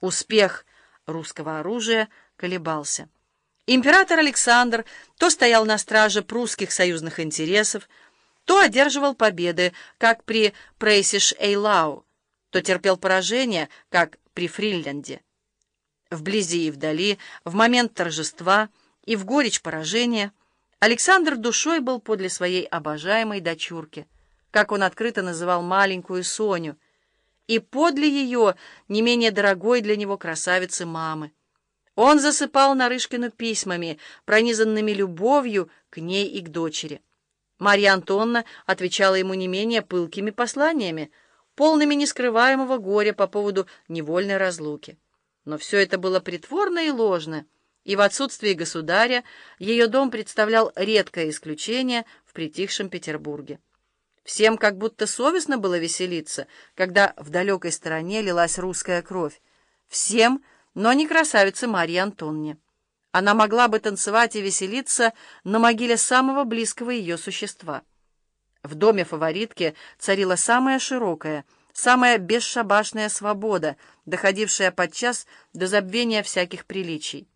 Успех русского оружия колебался. Император Александр то стоял на страже прусских союзных интересов, то одерживал победы, как при Прейсиш-Эйлау, то терпел поражение, как при Фрильнде. Вблизи и вдали, в момент торжества и в горечь поражения, Александр душой был подле своей обожаемой дочурки, как он открыто называл маленькую Соню, и подле ее не менее дорогой для него красавицы мамы. Он засыпал Нарышкину письмами, пронизанными любовью к ней и к дочери. Марья Антонна отвечала ему не менее пылкими посланиями, полными нескрываемого горя по поводу невольной разлуки. Но все это было притворно и ложно, и в отсутствии государя ее дом представлял редкое исключение в притихшем Петербурге. Всем как будто совестно было веселиться, когда в далекой стороне лилась русская кровь. Всем, но не красавице Марье Антонне. Она могла бы танцевать и веселиться на могиле самого близкого ее существа. В доме фаворитки царила самая широкая, самая бесшабашная свобода, доходившая подчас до забвения всяких приличий.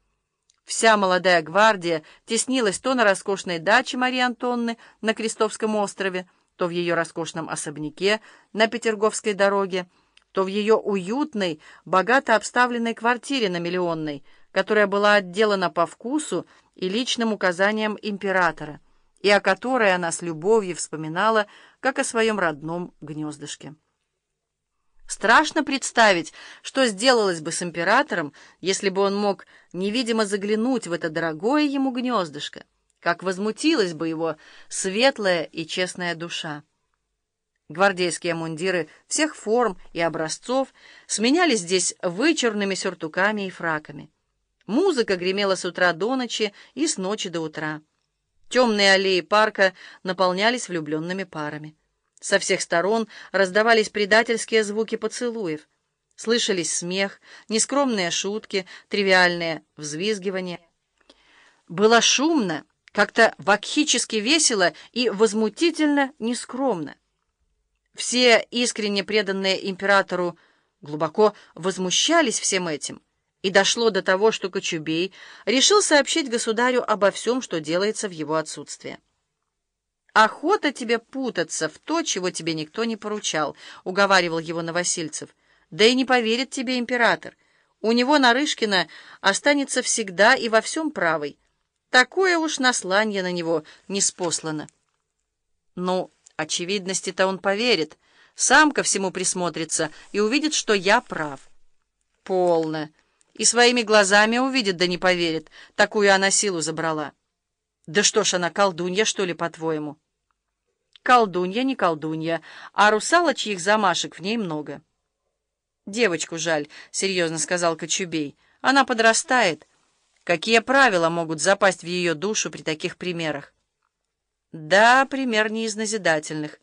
Вся молодая гвардия теснилась то на роскошной даче Марии Антонны на Крестовском острове, то в ее роскошном особняке на Петерговской дороге, то в ее уютной, богато обставленной квартире на Миллионной, которая была отделана по вкусу и личным указаниям императора, и о которой она с любовью вспоминала, как о своем родном гнездышке. Страшно представить, что сделалось бы с императором, если бы он мог невидимо заглянуть в это дорогое ему гнездышко как возмутилась бы его светлая и честная душа. Гвардейские мундиры всех форм и образцов сменялись здесь вычурными сюртуками и фраками. Музыка гремела с утра до ночи и с ночи до утра. Темные аллеи парка наполнялись влюбленными парами. Со всех сторон раздавались предательские звуки поцелуев. Слышались смех, нескромные шутки, тривиальные взвизгивания. Было шумно, как-то вакхически весело и возмутительно нескромно. Все искренне преданные императору глубоко возмущались всем этим, и дошло до того, что Кочубей решил сообщить государю обо всем, что делается в его отсутствие. «Охота тебе путаться в то, чего тебе никто не поручал», — уговаривал его Новосильцев. «Да и не поверит тебе император. У него Нарышкина останется всегда и во всем правой». Такое уж насланье на него не спослано. Ну, очевидности-то он поверит, сам ко всему присмотрится и увидит, что я прав. Полно. И своими глазами увидит, да не поверит. Такую она силу забрала. Да что ж она, колдунья, что ли, по-твоему? Колдунья, не колдунья, а русалочьих замашек в ней много. Девочку жаль, — серьезно сказал Кочубей. Она подрастает. Какие правила могут запасть в ее душу при таких примерах? Да, пример не из назидательных.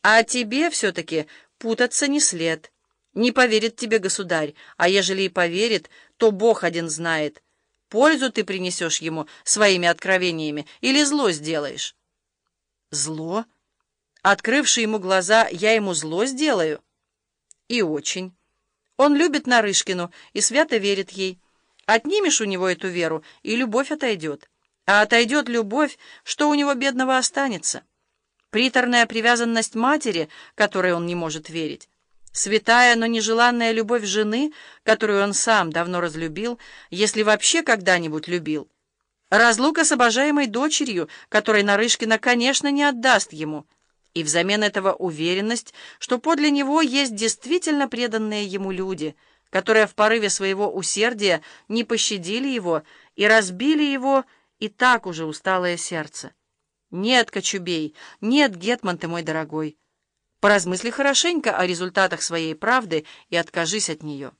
А тебе все-таки путаться не след. Не поверит тебе государь, а ежели и поверит, то Бог один знает. Пользу ты принесешь ему своими откровениями или зло сделаешь? Зло? Открывший ему глаза, я ему зло сделаю? И очень. Он любит Нарышкину и свято верит ей. Отнимешь у него эту веру, и любовь отойдет. А отойдет любовь, что у него бедного останется? Приторная привязанность матери, которой он не может верить. Святая, но нежеланная любовь жены, которую он сам давно разлюбил, если вообще когда-нибудь любил. Разлука с обожаемой дочерью, которой Нарышкина, конечно, не отдаст ему. И взамен этого уверенность, что подле него есть действительно преданные ему люди — которые в порыве своего усердия не пощадили его и разбили его и так уже усталое сердце. Нет, Кочубей, нет, Гетман ты мой дорогой. Поразмысли хорошенько о результатах своей правды и откажись от нее.